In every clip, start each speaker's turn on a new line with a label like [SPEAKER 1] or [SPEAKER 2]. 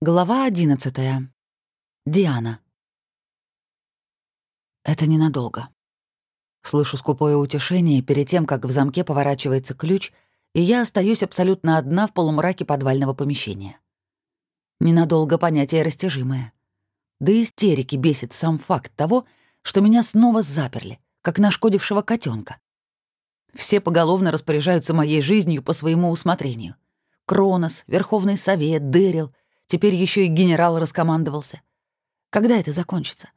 [SPEAKER 1] Глава одиннадцатая. Диана. Это ненадолго. Слышу скупое утешение перед тем, как в замке поворачивается ключ, и я остаюсь абсолютно одна в полумраке подвального помещения. Ненадолго понятие растяжимое. Да истерики бесит сам факт того, что меня снова заперли, как нашкодившего котенка. Все поголовно распоряжаются моей жизнью по своему усмотрению. Кронос, Верховный Совет, Дэрил — Теперь еще и генерал раскомандовался. Когда это закончится?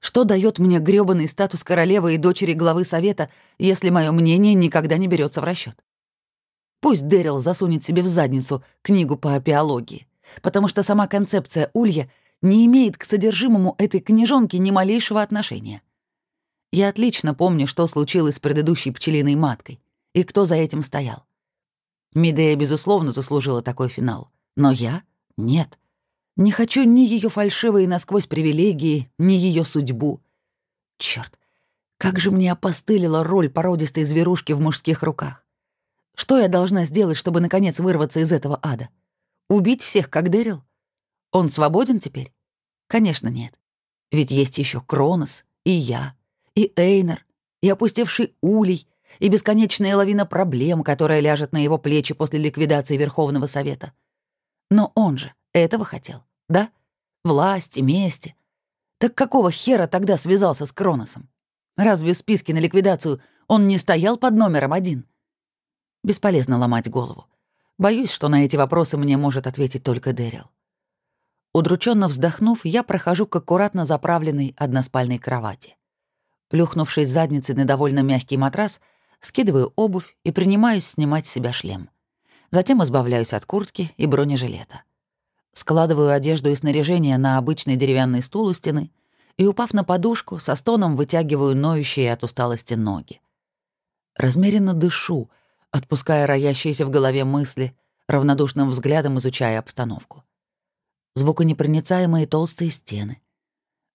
[SPEAKER 1] Что дает мне грёбаный статус королевы и дочери главы совета, если мое мнение никогда не берется в расчет? Пусть Дэрил засунет себе в задницу книгу по апиологии, потому что сама концепция улья не имеет к содержимому этой книжонки ни малейшего отношения. Я отлично помню, что случилось с предыдущей пчелиной маткой и кто за этим стоял. Медея, безусловно, заслужила такой финал. Но я нет. Не хочу ни ее фальшивые насквозь привилегии, ни ее судьбу. Черт, как же мне опостылила роль породистой зверушки в мужских руках. Что я должна сделать, чтобы наконец вырваться из этого ада? Убить всех, как Дэрил? Он свободен теперь? Конечно, нет. Ведь есть еще Кронос, и я, и Эйнер, и опустевший Улей, и бесконечная лавина проблем, которая ляжет на его плечи после ликвидации Верховного Совета — но он же этого хотел, да? Власти, мести. Так какого хера тогда связался с Кроносом? Разве в списке на ликвидацию он не стоял под номером один? Бесполезно ломать голову. Боюсь, что на эти вопросы мне может ответить только Дэрил. Удрученно вздохнув, я прохожу к аккуратно заправленной односпальной кровати. Плюхнувшись задницей на довольно мягкий матрас, скидываю обувь и принимаюсь снимать с себя шлем. Затем избавляюсь от куртки и бронежилета. Складываю одежду и снаряжение на обычный деревянный стул у стены и, упав на подушку, со стоном вытягиваю ноющие от усталости ноги. Размеренно дышу, отпуская роящиеся в голове мысли, равнодушным взглядом изучая обстановку. Звуконепроницаемые толстые стены.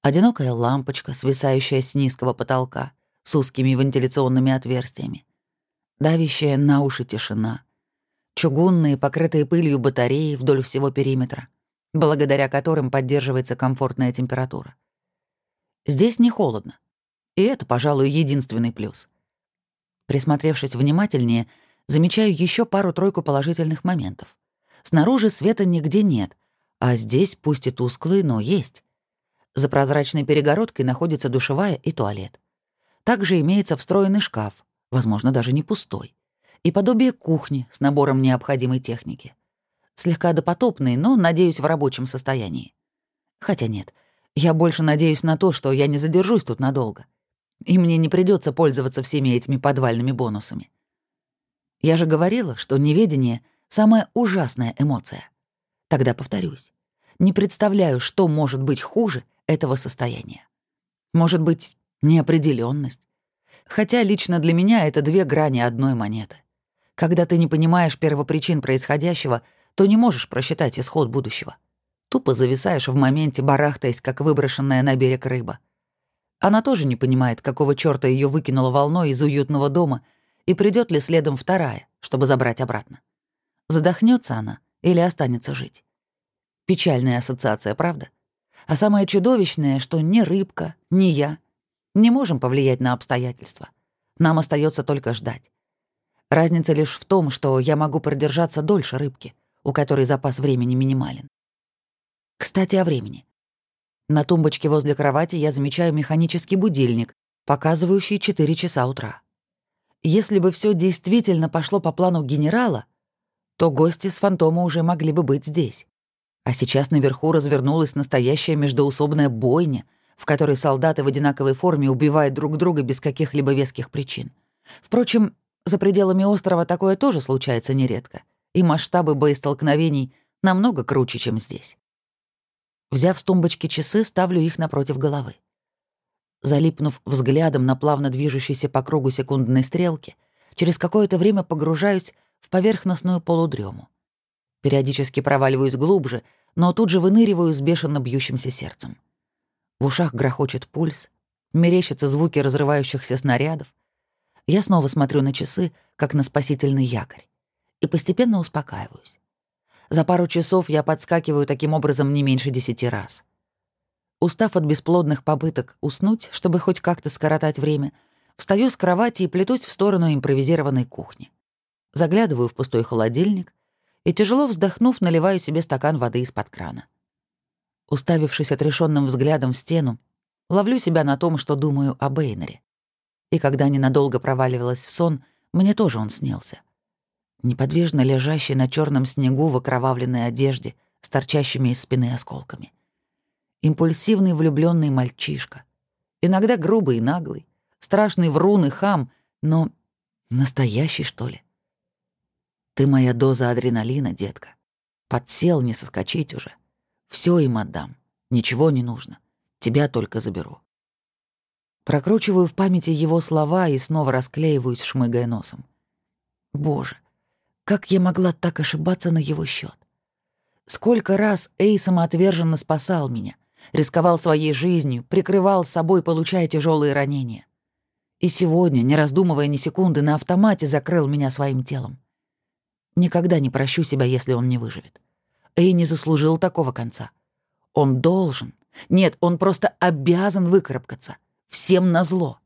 [SPEAKER 1] Одинокая лампочка, свисающая с низкого потолка, с узкими вентиляционными отверстиями. Давящая на уши тишина — чугунные, покрытые пылью батареи вдоль всего периметра, благодаря которым поддерживается комфортная температура. Здесь не холодно, и это, пожалуй, единственный плюс. Присмотревшись внимательнее, замечаю еще пару-тройку положительных моментов. Снаружи света нигде нет, а здесь, пусть и тусклый, но есть. За прозрачной перегородкой находится душевая и туалет. Также имеется встроенный шкаф, возможно, даже не пустой и подобие кухни с набором необходимой техники. Слегка допотопный, но, надеюсь, в рабочем состоянии. Хотя нет, я больше надеюсь на то, что я не задержусь тут надолго, и мне не придется пользоваться всеми этими подвальными бонусами. Я же говорила, что неведение — самая ужасная эмоция. Тогда повторюсь. Не представляю, что может быть хуже этого состояния. Может быть, неопределенность. Хотя лично для меня это две грани одной монеты. Когда ты не понимаешь первопричин происходящего, то не можешь просчитать исход будущего. Тупо зависаешь в моменте, барахтаясь, как выброшенная на берег рыба. Она тоже не понимает, какого чёрта её выкинуло волной из уютного дома, и придёт ли следом вторая, чтобы забрать обратно. Задохнётся она или останется жить. Печальная ассоциация, правда? А самое чудовищное, что ни рыбка, ни я не можем повлиять на обстоятельства. Нам остаётся только ждать. Разница лишь в том, что я могу продержаться дольше рыбки, у которой запас времени минимален. Кстати, о времени. На тумбочке возле кровати я замечаю механический будильник, показывающий 4 часа утра. Если бы все действительно пошло по плану генерала, то гости с фантома уже могли бы быть здесь. А сейчас наверху развернулась настоящая междоусобная бойня, в которой солдаты в одинаковой форме убивают друг друга без каких-либо веских причин. Впрочем, за пределами острова такое тоже случается нередко, и масштабы боестолкновений намного круче, чем здесь. Взяв с тумбочки часы, ставлю их напротив головы. Залипнув взглядом на плавно движущейся по кругу секундной стрелки, через какое-то время погружаюсь в поверхностную полудрему. Периодически проваливаюсь глубже, но тут же выныриваю с бешено бьющимся сердцем. В ушах грохочет пульс, мерещатся звуки разрывающихся снарядов, я снова смотрю на часы, как на спасительный якорь, и постепенно успокаиваюсь. За пару часов я подскакиваю таким образом не меньше десяти раз. Устав от бесплодных попыток уснуть, чтобы хоть как-то скоротать время, встаю с кровати и плетусь в сторону импровизированной кухни. Заглядываю в пустой холодильник и, тяжело вздохнув, наливаю себе стакан воды из-под крана. Уставившись отрешенным взглядом в стену, ловлю себя на том, что думаю о Бейнере. И когда ненадолго проваливалась в сон, мне тоже он снился неподвижно лежащий на черном снегу в окровавленной одежде с торчащими из спины осколками. Импульсивный влюбленный мальчишка. Иногда грубый и наглый, страшный врун и хам, но настоящий, что ли. Ты моя доза адреналина, детка. Подсел, не соскочить уже. Все им отдам. Ничего не нужно. Тебя только заберу. Прокручиваю в памяти его слова и снова расклеиваюсь, шмыгая носом. Боже, как я могла так ошибаться на его счет? Сколько раз Эй самоотверженно спасал меня, рисковал своей жизнью, прикрывал собой, получая тяжелые ранения. И сегодня, не раздумывая ни секунды, на автомате закрыл меня своим телом. Никогда не прощу себя, если он не выживет. Эй не заслужил такого конца. Он должен. Нет, он просто обязан выкарабкаться. Всем назло.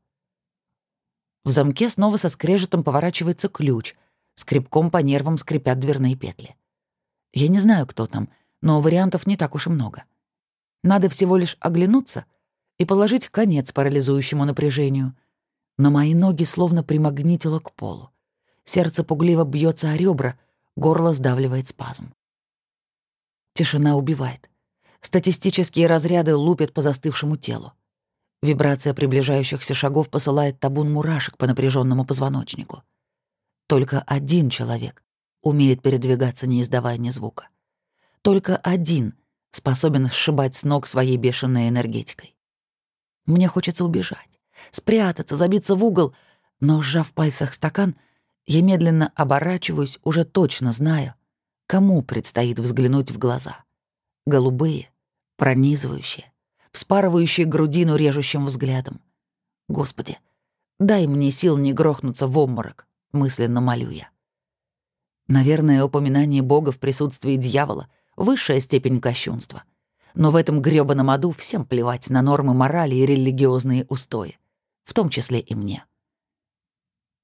[SPEAKER 1] В замке снова со скрежетом поворачивается ключ, Скребком по нервам скрипят дверные петли. Я не знаю, кто там, но вариантов не так уж и много. Надо всего лишь оглянуться и положить конец парализующему напряжению. Но мои ноги словно примагнитило к полу. Сердце пугливо бьется о ребра, горло сдавливает спазм. Тишина убивает. Статистические разряды лупят по застывшему телу. Вибрация приближающихся шагов посылает табун мурашек по напряженному позвоночнику. Только один человек умеет передвигаться, не издавая ни звука. Только один способен сшибать с ног своей бешеной энергетикой. Мне хочется убежать, спрятаться, забиться в угол, но, сжав в пальцах стакан, я медленно оборачиваюсь, уже точно зная, кому предстоит взглянуть в глаза. Голубые, пронизывающие, вспарывающие грудину режущим взглядом. Господи, дай мне сил не грохнуться в обморок, мысленно молю я. Наверное, упоминание Бога в присутствии дьявола — высшая степень кощунства. Но в этом грёбаном аду всем плевать на нормы морали и религиозные устои, в том числе и мне.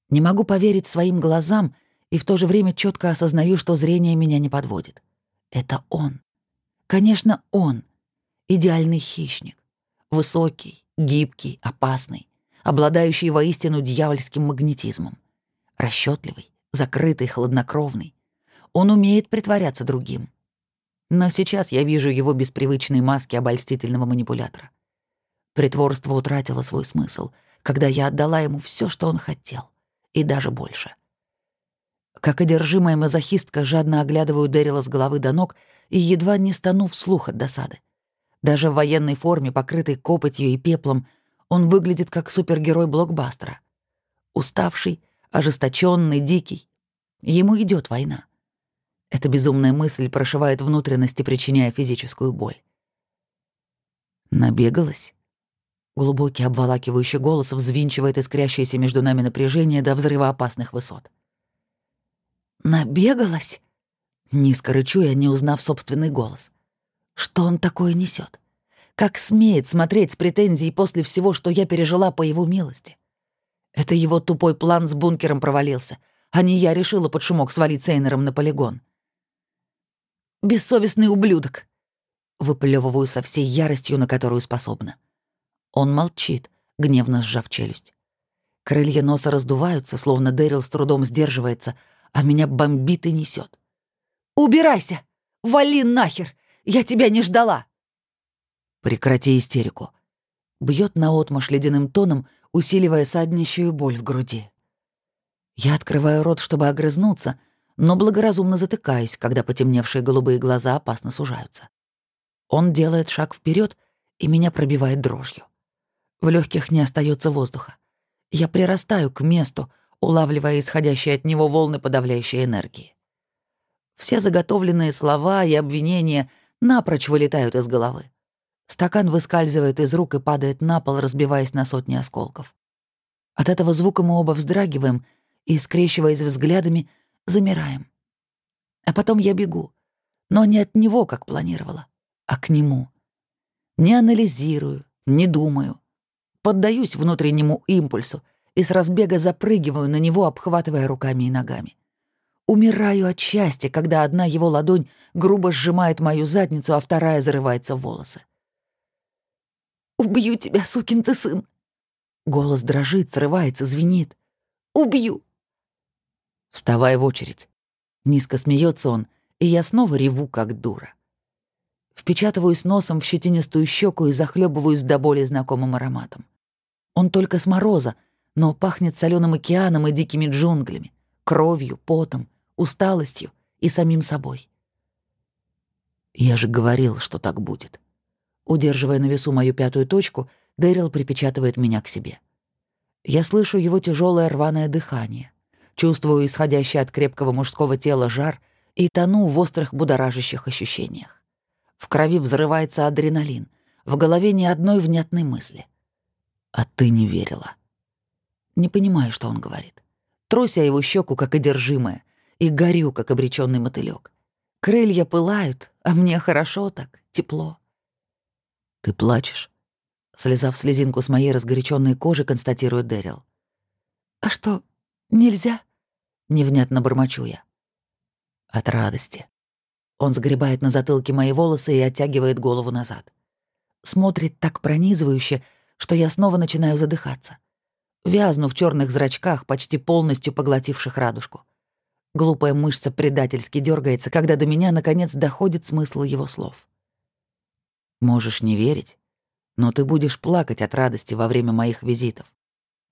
[SPEAKER 1] Не могу поверить своим глазам и в то же время четко осознаю, что зрение меня не подводит. Это он. Конечно, он. Идеальный хищник. Высокий, гибкий, опасный, обладающий воистину дьявольским магнетизмом расчетливый, закрытый, хладнокровный. Он умеет притворяться другим. Но сейчас я вижу его без привычной маски обольстительного манипулятора. Притворство утратило свой смысл, когда я отдала ему все, что он хотел, и даже больше. Как одержимая мазохистка жадно оглядываю Дэрила с головы до ног и едва не стану вслух от досады. Даже в военной форме, покрытой копотью и пеплом, он выглядит как супергерой блокбастера. Уставший, ожесточенный, дикий. Ему идет война. Эта безумная мысль прошивает внутренности, причиняя физическую боль. Набегалась. Глубокий обволакивающий голос взвинчивает искрящееся между нами напряжение до взрыва опасных высот. «Набегалась?» Низко рычу я, не узнав собственный голос. Что он такое несет? Как смеет смотреть с претензией после всего, что я пережила по его милости? Это его тупой план с бункером провалился, а не я решила под шумок свалить Сейнером на полигон. «Бессовестный ублюдок!» Выплёвываю со всей яростью, на которую способна. Он молчит, гневно сжав челюсть. Крылья носа раздуваются, словно Дэрил с трудом сдерживается, а меня бомбит и несет. «Убирайся! Вали нахер! Я тебя не ждала!» «Прекрати истерику!» Бьет наотмашь ледяным тоном, усиливая саднищую боль в груди. Я открываю рот, чтобы огрызнуться, но благоразумно затыкаюсь, когда потемневшие голубые глаза опасно сужаются. Он делает шаг вперед, и меня пробивает дрожью. В легких не остается воздуха. Я прирастаю к месту, улавливая исходящие от него волны подавляющей энергии. Все заготовленные слова и обвинения напрочь вылетают из головы. Стакан выскальзывает из рук и падает на пол, разбиваясь на сотни осколков. От этого звука мы оба вздрагиваем и, скрещиваясь взглядами, замираем. А потом я бегу. но не от него, как планировала, а к нему. Не анализирую, не думаю. Поддаюсь внутреннему импульсу и с разбега запрыгиваю на него, обхватывая руками и ногами. Умираю от счастья, когда одна его ладонь грубо сжимает мою задницу, а вторая зарывается в волосы. «Убью тебя, сукин ты сын!» Голос дрожит, срывается, звенит. «Убью!» «Вставай в очередь!» Низко смеется он, и я снова реву, как дура. Впечатываюсь носом в щетинистую щеку и захлебываюсь до боли знакомым ароматом. Он только с мороза, но пахнет соленым океаном и дикими джунглями, кровью, потом, усталостью и самим собой. Я же говорил, что так будет. Удерживая на весу мою пятую точку, Дэрил припечатывает меня к себе. Я слышу его тяжелое рваное дыхание, чувствую исходящий от крепкого мужского тела жар и тону в острых будоражащих ощущениях. В крови взрывается адреналин, в голове ни одной внятной мысли. А ты не верила. Не понимаю, что он говорит. Трося его щеку, как одержимая, и горю, как обреченный мотылек. Крылья пылают, а мне хорошо так, тепло. Ты плачешь? Слезав слезинку с моей разгоряченной кожи, констатирует Дэрил. А что, нельзя? Невнятно бормочу я. От радости. Он сгребает на затылке мои волосы и оттягивает голову назад. Смотрит так пронизывающе, что я снова начинаю задыхаться. Вязну в черных зрачках, почти полностью поглотивших радужку. Глупая мышца предательски дергается, когда до меня наконец доходит смысл его слов. Можешь не верить, но ты будешь плакать от радости во время моих визитов.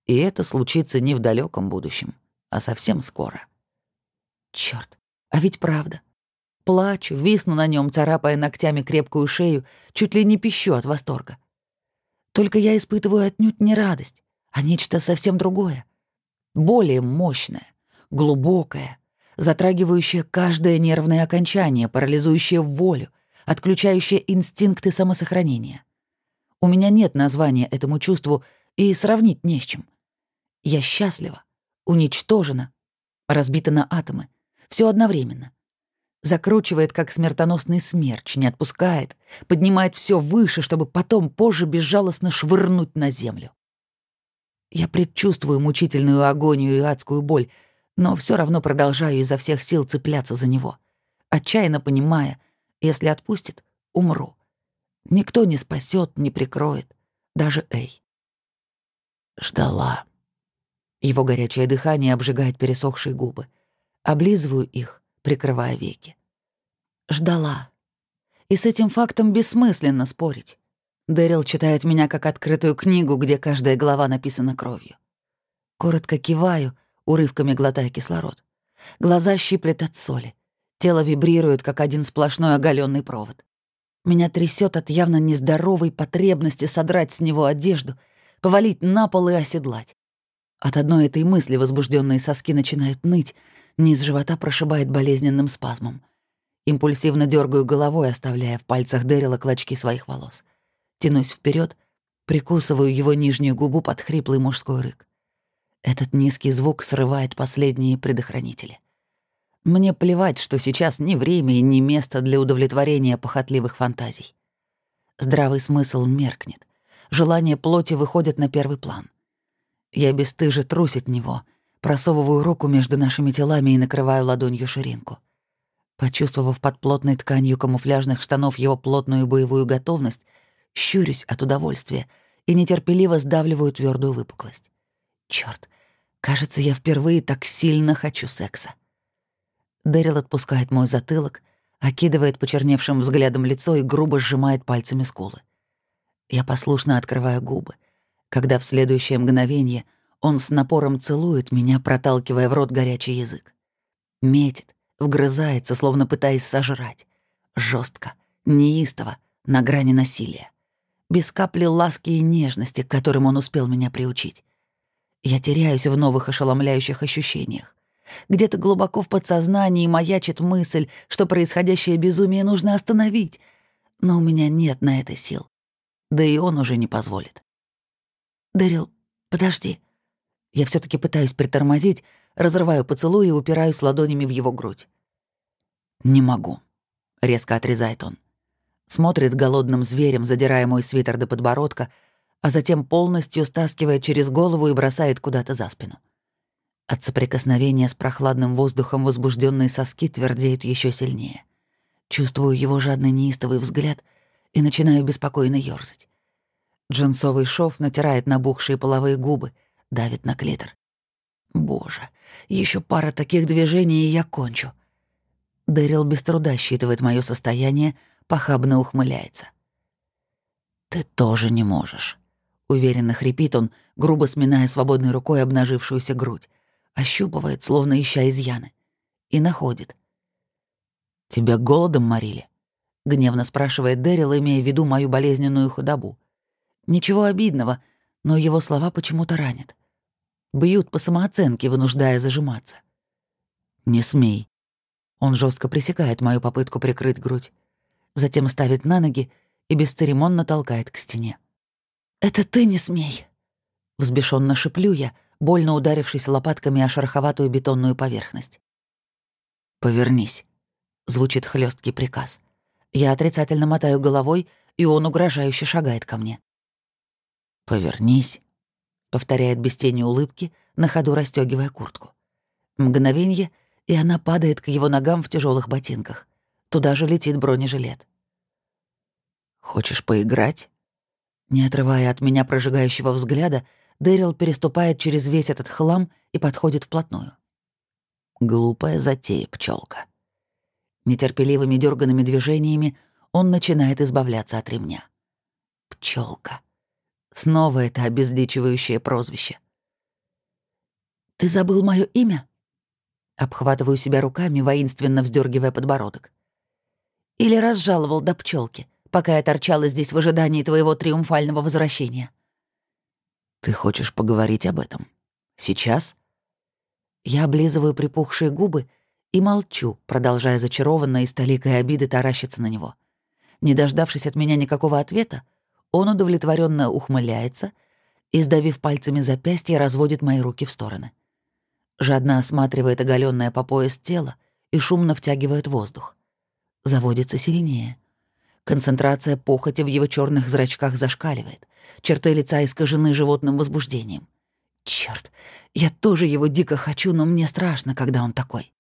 [SPEAKER 1] И это случится не в далеком будущем, а совсем скоро. Черт, а ведь правда. Плачу, висну на нем, царапая ногтями крепкую шею, чуть ли не пищу от восторга. Только я испытываю отнюдь не радость, а нечто совсем другое. Более мощное, глубокое, затрагивающее каждое нервное окончание, парализующее волю, отключающее инстинкты самосохранения. У меня нет названия этому чувству и сравнить не с чем. Я счастлива, уничтожена, разбита на атомы, все одновременно закручивает, как смертоносный смерч, не отпускает, поднимает все выше, чтобы потом позже безжалостно швырнуть на землю. Я предчувствую мучительную агонию и адскую боль, но все равно продолжаю изо всех сил цепляться за него, отчаянно понимая, если отпустит, умру. Никто не спасет, не прикроет, даже Эй. Ждала. Его горячее дыхание обжигает пересохшие губы. Облизываю их, прикрывая веки. Ждала. И с этим фактом бессмысленно спорить. Дэрил читает меня как открытую книгу, где каждая глава написана кровью. Коротко киваю, урывками глотая кислород. Глаза щиплет от соли. Тело вибрирует, как один сплошной оголенный провод. Меня трясет от явно нездоровой потребности содрать с него одежду, повалить на пол и оседлать. От одной этой мысли возбужденные соски начинают ныть, низ живота прошибает болезненным спазмом. Импульсивно дергаю головой, оставляя в пальцах Дэрила клочки своих волос. Тянусь вперед, прикусываю его нижнюю губу под хриплый мужской рык. Этот низкий звук срывает последние предохранители. Мне плевать, что сейчас ни время и ни место для удовлетворения похотливых фантазий. Здравый смысл меркнет. Желание плоти выходит на первый план. Я бесстыже трусь от него, просовываю руку между нашими телами и накрываю ладонью ширинку. Почувствовав под плотной тканью камуфляжных штанов его плотную боевую готовность, щурюсь от удовольствия и нетерпеливо сдавливаю твердую выпуклость. Черт, кажется, я впервые так сильно хочу секса. Дэрил отпускает мой затылок, окидывает почерневшим взглядом лицо и грубо сжимает пальцами скулы. Я послушно открываю губы — когда в следующее мгновение он с напором целует меня, проталкивая в рот горячий язык. Метит, вгрызается, словно пытаясь сожрать. жестко, неистово, на грани насилия. Без капли ласки и нежности, к которым он успел меня приучить. Я теряюсь в новых ошеломляющих ощущениях. Где-то глубоко в подсознании маячит мысль, что происходящее безумие нужно остановить, но у меня нет на это сил. Да и он уже не позволит. «Дэрил, подожди». Я все таки пытаюсь притормозить, разрываю поцелуй и упираюсь ладонями в его грудь. «Не могу. — резко отрезает он. Смотрит голодным зверем, задирая мой свитер до подбородка, а затем полностью стаскивает через голову и бросает куда-то за спину. От соприкосновения с прохладным воздухом возбужденные соски твердеют еще сильнее. Чувствую его жадный неистовый взгляд и начинаю беспокойно ёрзать. Джинсовый шов натирает набухшие половые губы, давит на клитор. Боже, еще пара таких движений, и я кончу. Дэрил без труда считывает мое состояние, похабно ухмыляется. «Ты тоже не можешь», — уверенно хрипит он, грубо сминая свободной рукой обнажившуюся грудь, ощупывает, словно ища изъяны, и находит. «Тебя голодом морили?» — гневно спрашивает Дэрил, имея в виду мою болезненную худобу. Ничего обидного, но его слова почему-то ранят. Бьют по самооценке, вынуждая зажиматься. «Не смей». Он жестко пресекает мою попытку прикрыть грудь. Затем ставит на ноги и бесцеремонно толкает к стене. «Это ты не смей!» Взбешенно шиплю я, больно ударившись лопатками о шероховатую бетонную поверхность. «Повернись», — звучит хлесткий приказ. Я отрицательно мотаю головой, и он угрожающе шагает ко мне. «Повернись», — повторяет без тени улыбки, на ходу расстегивая куртку. Мгновенье, и она падает к его ногам в тяжелых ботинках. Туда же летит бронежилет. «Хочешь поиграть?» Не отрывая от меня прожигающего взгляда, Дэрил переступает через весь этот хлам и подходит вплотную. Глупая затея, пчелка. Нетерпеливыми дерганными движениями он начинает избавляться от ремня. Пчелка. Снова это обезличивающее прозвище. «Ты забыл мое имя?» Обхватываю себя руками, воинственно вздергивая подбородок. «Или разжаловал до пчелки, пока я торчала здесь в ожидании твоего триумфального возвращения?» «Ты хочешь поговорить об этом? Сейчас?» Я облизываю припухшие губы и молчу, продолжая зачарованно и с толикой обиды таращиться на него. Не дождавшись от меня никакого ответа, он удовлетворенно ухмыляется и, сдавив пальцами запястье, разводит мои руки в стороны. Жадно осматривает оголенное по пояс тело и шумно втягивает воздух. Заводится сильнее. Концентрация похоти в его черных зрачках зашкаливает. Черты лица искажены животным возбуждением. Черт, я тоже его дико хочу, но мне страшно, когда он такой.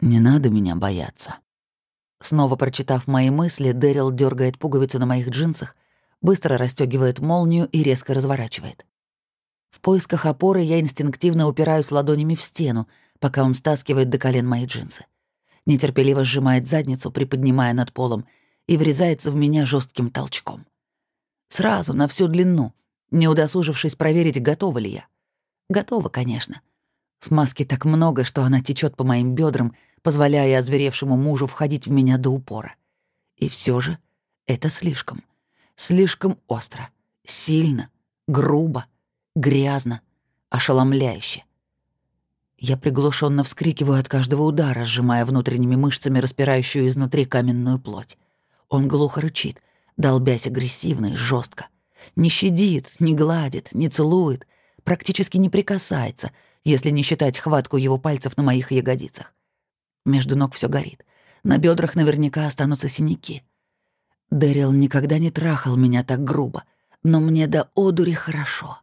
[SPEAKER 1] Не надо меня бояться. Снова прочитав мои мысли, Дэрил дергает пуговицу на моих джинсах, быстро расстегивает молнию и резко разворачивает. В поисках опоры я инстинктивно упираюсь ладонями в стену, пока он стаскивает до колен мои джинсы. Нетерпеливо сжимает задницу, приподнимая над полом, и врезается в меня жестким толчком. Сразу, на всю длину, не удосужившись проверить, готова ли я. Готова, конечно. Смазки так много, что она течет по моим бедрам, позволяя озверевшему мужу входить в меня до упора. И все же это слишком. Слишком остро, сильно, грубо, грязно, ошеломляюще. Я приглушенно вскрикиваю от каждого удара, сжимая внутренними мышцами распирающую изнутри каменную плоть. Он глухо рычит, долбясь агрессивно и жестко. Не щадит, не гладит, не целует, практически не прикасается, если не считать хватку его пальцев на моих ягодицах. Между ног все горит. На бедрах наверняка останутся синяки. Дэрил никогда не трахал меня так грубо, но мне до одури хорошо.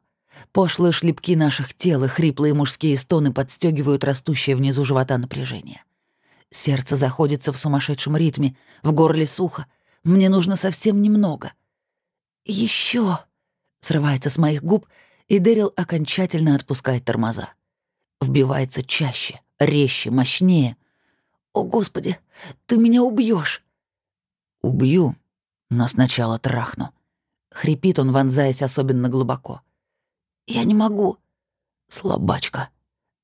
[SPEAKER 1] Пошлые шлепки наших тел и хриплые мужские стоны подстегивают растущее внизу живота напряжение. Сердце заходится в сумасшедшем ритме, в горле сухо. Мне нужно совсем немного. Еще срывается с моих губ, и Дэрил окончательно отпускает тормоза. Вбивается чаще, резче, мощнее. «О, Господи, ты меня убьешь! «Убью, но сначала трахну». Хрипит он, вонзаясь особенно глубоко. «Я не могу». «Слабачка».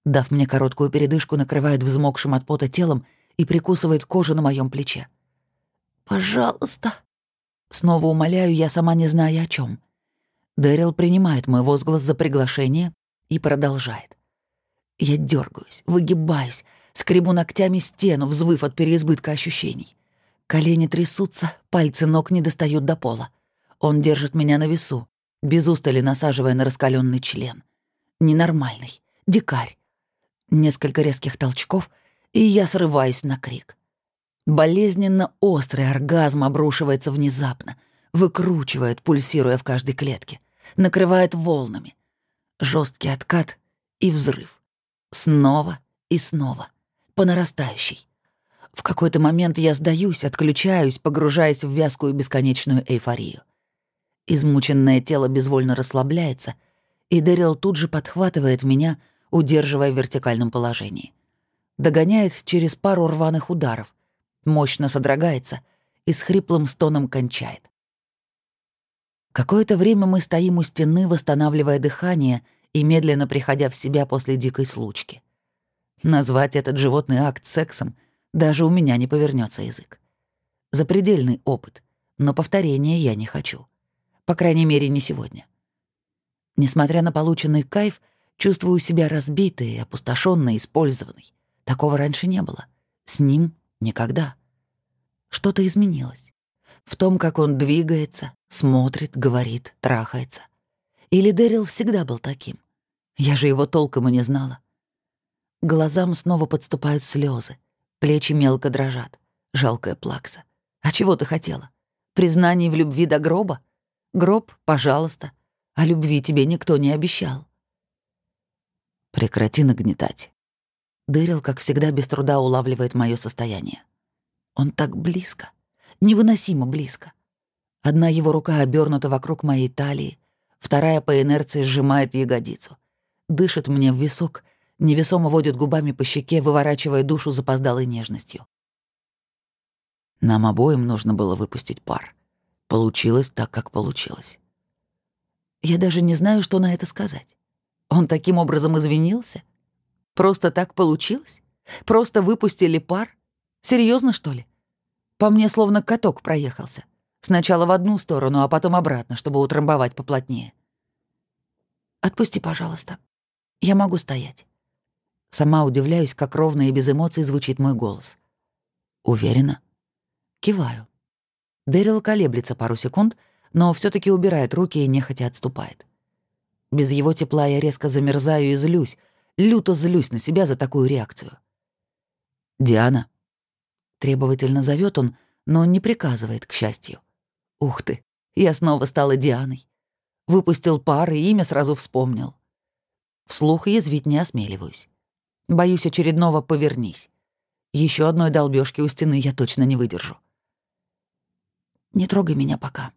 [SPEAKER 1] Дав мне короткую передышку, накрывает взмокшим от пота телом и прикусывает кожу на моем плече. «Пожалуйста». Снова умоляю, я сама не знаю о чем. Дэрил принимает мой возглас за приглашение и продолжает. Я дергаюсь, выгибаюсь, скребу ногтями стену, взвыв от переизбытка ощущений. Колени трясутся, пальцы ног не достают до пола. Он держит меня на весу, без устали насаживая на раскаленный член. Ненормальный, дикарь. Несколько резких толчков, и я срываюсь на крик. Болезненно острый оргазм обрушивается внезапно, выкручивает, пульсируя в каждой клетке, накрывает волнами. Жесткий откат и взрыв. Снова и снова. По нарастающей. В какой-то момент я сдаюсь, отключаюсь, погружаясь в вязкую бесконечную эйфорию. Измученное тело безвольно расслабляется, и Дэрил тут же подхватывает меня, удерживая в вертикальном положении. Догоняет через пару рваных ударов, мощно содрогается и с хриплым стоном кончает. Какое-то время мы стоим у стены, восстанавливая дыхание и медленно приходя в себя после дикой случки. Назвать этот животный акт сексом даже у меня не повернется язык. Запредельный опыт, но повторения я не хочу. По крайней мере, не сегодня. Несмотря на полученный кайф, чувствую себя разбитой, опустошенной, использованной. Такого раньше не было. С ним никогда. Что-то изменилось. В том, как он двигается, смотрит, говорит, трахается. Или Дэрил всегда был таким? Я же его толком и не знала. Глазам снова подступают слезы, плечи мелко дрожат. Жалкая плакса. А чего ты хотела? Признаний в любви до гроба? Гроб, пожалуйста. А любви тебе никто не обещал. Прекрати нагнетать. Дэрил, как всегда, без труда улавливает мое состояние. Он так близко, невыносимо близко. Одна его рука обернута вокруг моей талии, вторая по инерции сжимает ягодицу. Дышит мне в висок, невесомо водит губами по щеке, выворачивая душу запоздалой нежностью. Нам обоим нужно было выпустить пар. Получилось так, как получилось. Я даже не знаю, что на это сказать. Он таким образом извинился? Просто так получилось? Просто выпустили пар? Серьезно, что ли? По мне словно каток проехался. Сначала в одну сторону, а потом обратно, чтобы утрамбовать поплотнее. «Отпусти, пожалуйста. Я могу стоять». Сама удивляюсь, как ровно и без эмоций звучит мой голос. «Уверена?» Киваю. Дэрил колеблется пару секунд, но все таки убирает руки и нехотя отступает. Без его тепла я резко замерзаю и злюсь, люто злюсь на себя за такую реакцию. «Диана». Требовательно зовет он, но не приказывает, к счастью. Ух ты, я снова стала Дианой. Выпустил пар и имя сразу вспомнил. Вслух язвить не осмеливаюсь. Боюсь очередного «повернись». Еще одной долбёжки у стены я точно не выдержу. Не трогай меня пока.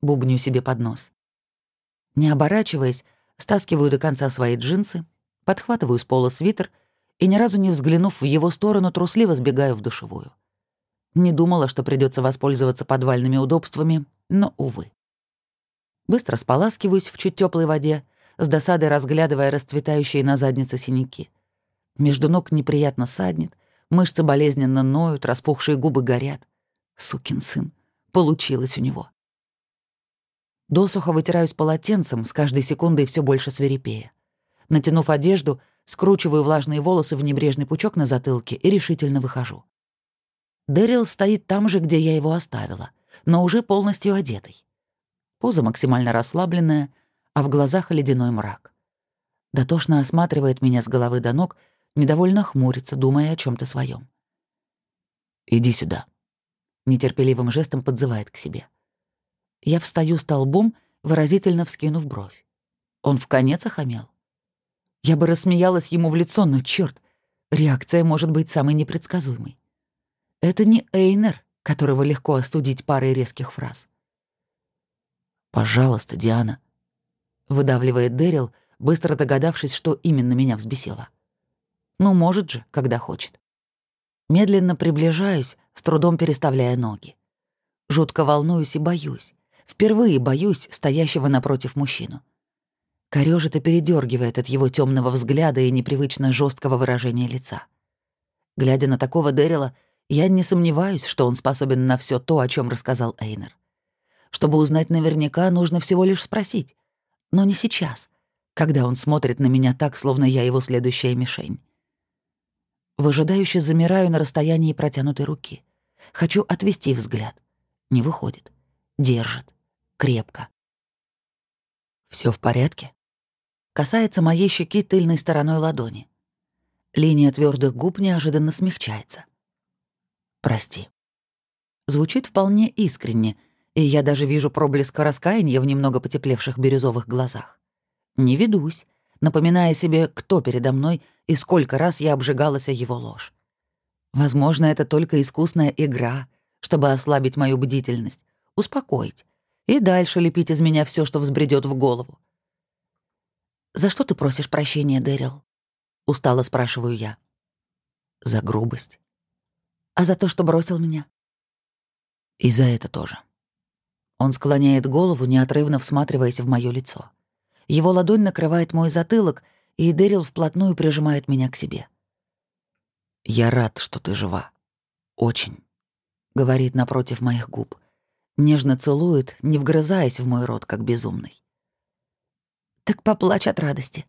[SPEAKER 1] Бубню себе под нос. Не оборачиваясь, стаскиваю до конца свои джинсы, подхватываю с пола свитер и, ни разу не взглянув в его сторону, трусливо сбегаю в душевую. Не думала, что придется воспользоваться подвальными удобствами, но, увы. Быстро споласкиваюсь в чуть теплой воде, с досадой разглядывая расцветающие на заднице синяки. Между ног неприятно саднет, мышцы болезненно ноют, распухшие губы горят. Сукин сын. Получилось у него. Досуха вытираюсь полотенцем, с каждой секундой все больше свирепея. Натянув одежду, скручиваю влажные волосы в небрежный пучок на затылке и решительно выхожу. Дэрил стоит там же, где я его оставила, но уже полностью одетый. Поза максимально расслабленная, а в глазах ледяной мрак. Дотошно осматривает меня с головы до ног, недовольно хмурится, думая о чем то своем. «Иди сюда», нетерпеливым жестом подзывает к себе. Я встаю столбом, выразительно вскинув бровь. Он в конец охамел. Я бы рассмеялась ему в лицо, но черт, реакция может быть самой непредсказуемой. Это не Эйнер, которого легко остудить парой резких фраз. «Пожалуйста, Диана», — выдавливает Дэрил, быстро догадавшись, что именно меня взбесило. «Ну, может же, когда хочет». Медленно приближаюсь, с трудом переставляя ноги. Жутко волнуюсь и боюсь. Впервые боюсь стоящего напротив мужчину. Корёжит и передергивает от его темного взгляда и непривычно жесткого выражения лица. Глядя на такого Дэрила, я не сомневаюсь, что он способен на все то, о чем рассказал Эйнер. Чтобы узнать наверняка, нужно всего лишь спросить. Но не сейчас, когда он смотрит на меня так, словно я его следующая мишень. Выжидающе замираю на расстоянии протянутой руки. Хочу отвести взгляд. Не выходит. Держит. Крепко. Все в порядке?» Касается моей щеки тыльной стороной ладони. Линия твердых губ неожиданно смягчается. Прости». Звучит вполне искренне, и я даже вижу проблеск раскаяния в немного потеплевших бирюзовых глазах. Не ведусь, напоминая себе, кто передо мной и сколько раз я обжигалась о его ложь. Возможно, это только искусная игра, чтобы ослабить мою бдительность, успокоить и дальше лепить из меня все, что взбредет в голову. «За что ты просишь прощения, Дэрил?» — устало спрашиваю я. «За грубость. А за то, что бросил меня?» «И за это тоже». Он склоняет голову, неотрывно всматриваясь в мое лицо. Его ладонь накрывает мой затылок, и Дэрил вплотную прижимает меня к себе. «Я рад, что ты жива. Очень», — говорит напротив моих губ. Нежно целует, не вгрызаясь в мой рот, как безумный. «Так поплачь от радости».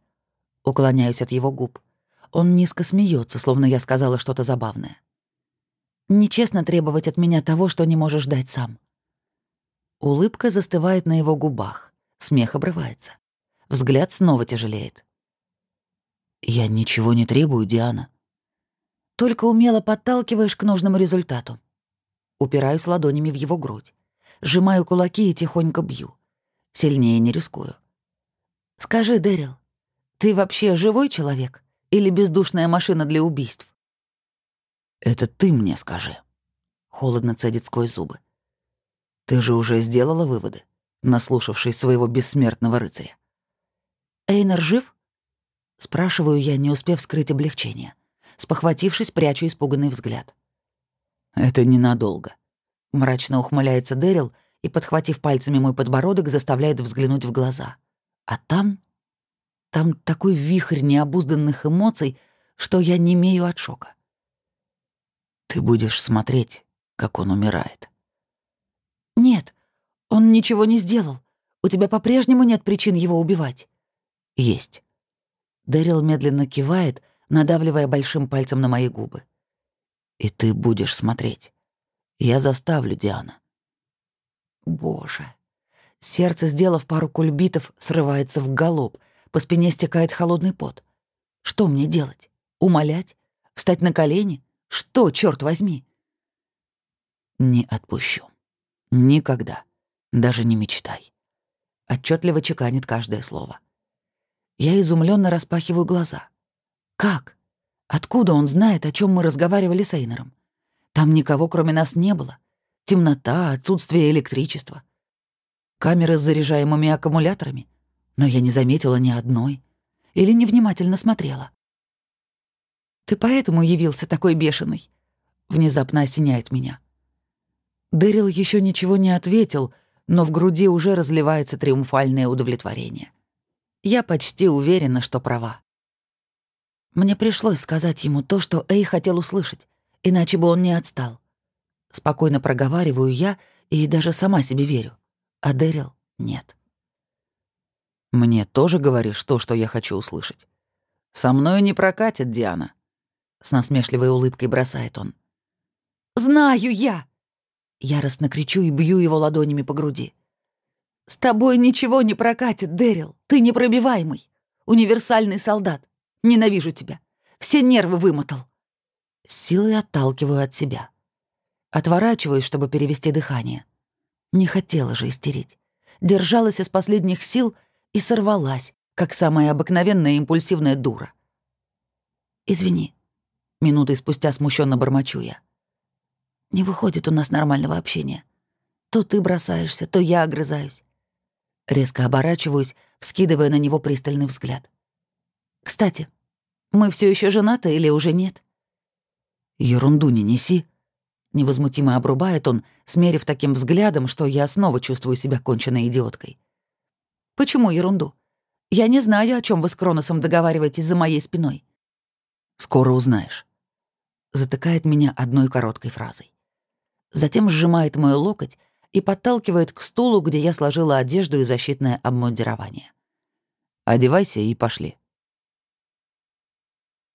[SPEAKER 1] Уклоняюсь от его губ. Он низко смеется, словно я сказала что-то забавное. «Нечестно требовать от меня того, что не можешь дать сам». Улыбка застывает на его губах, смех обрывается. Взгляд снова тяжелеет. «Я ничего не требую, Диана». «Только умело подталкиваешь к нужному результату». Упираюсь ладонями в его грудь. Сжимаю кулаки и тихонько бью. Сильнее не рискую. «Скажи, Дэрил, ты вообще живой человек или бездушная машина для убийств?» «Это ты мне скажи», — холодно цедит сквозь зубы. «Ты же уже сделала выводы, наслушавшись своего бессмертного рыцаря?» «Эйнер жив?» — спрашиваю я, не успев скрыть облегчение. Спохватившись, прячу испуганный взгляд. «Это ненадолго», — мрачно ухмыляется Дэрил и, подхватив пальцами мой подбородок, заставляет взглянуть в глаза. А там... Там такой вихрь необузданных эмоций, что я не имею от шока. Ты будешь смотреть, как он умирает. Нет, он ничего не сделал. У тебя по-прежнему нет причин его убивать. Есть. Дэрил медленно кивает, надавливая большим пальцем на мои губы. И ты будешь смотреть. Я заставлю, Диана. Боже. Сердце, сделав пару кульбитов, срывается в галоп. По спине стекает холодный пот. Что мне делать? Умолять? Встать на колени? Что, черт возьми? Не отпущу. Никогда. Даже не мечтай. Отчетливо чеканит каждое слово. Я изумленно распахиваю глаза. Как? Откуда он знает, о чем мы разговаривали с Эйнером? Там никого, кроме нас, не было. Темнота, отсутствие электричества камеры с заряжаемыми аккумуляторами, но я не заметила ни одной или невнимательно смотрела. «Ты поэтому явился такой бешеный?» Внезапно осеняет меня. Дэрил еще ничего не ответил, но в груди уже разливается триумфальное удовлетворение. Я почти уверена, что права. Мне пришлось сказать ему то, что Эй хотел услышать, иначе бы он не отстал. Спокойно проговариваю я и даже сама себе верю а Дэрил — нет. «Мне тоже говоришь то, что я хочу услышать. Со мной не прокатит, Диана», — с насмешливой улыбкой бросает он. «Знаю я!» Яростно кричу и бью его ладонями по груди. «С тобой ничего не прокатит, Дэрил. Ты непробиваемый. Универсальный солдат. Ненавижу тебя. Все нервы вымотал». силой отталкиваю от себя. Отворачиваюсь, чтобы перевести дыхание. Не хотела же истерить. Держалась из последних сил и сорвалась, как самая обыкновенная импульсивная дура. «Извини», — минутой спустя смущенно бормочу я. «Не выходит у нас нормального общения. То ты бросаешься, то я огрызаюсь». Резко оборачиваюсь, вскидывая на него пристальный взгляд. «Кстати, мы все еще женаты или уже нет?» «Ерунду не неси», Невозмутимо обрубает он, смерив таким взглядом, что я снова чувствую себя конченной идиоткой. «Почему ерунду? Я не знаю, о чем вы с Кроносом договариваетесь за моей спиной». «Скоро узнаешь». Затыкает меня одной короткой фразой. Затем сжимает мой локоть и подталкивает к стулу, где я сложила одежду и защитное обмундирование. «Одевайся и пошли».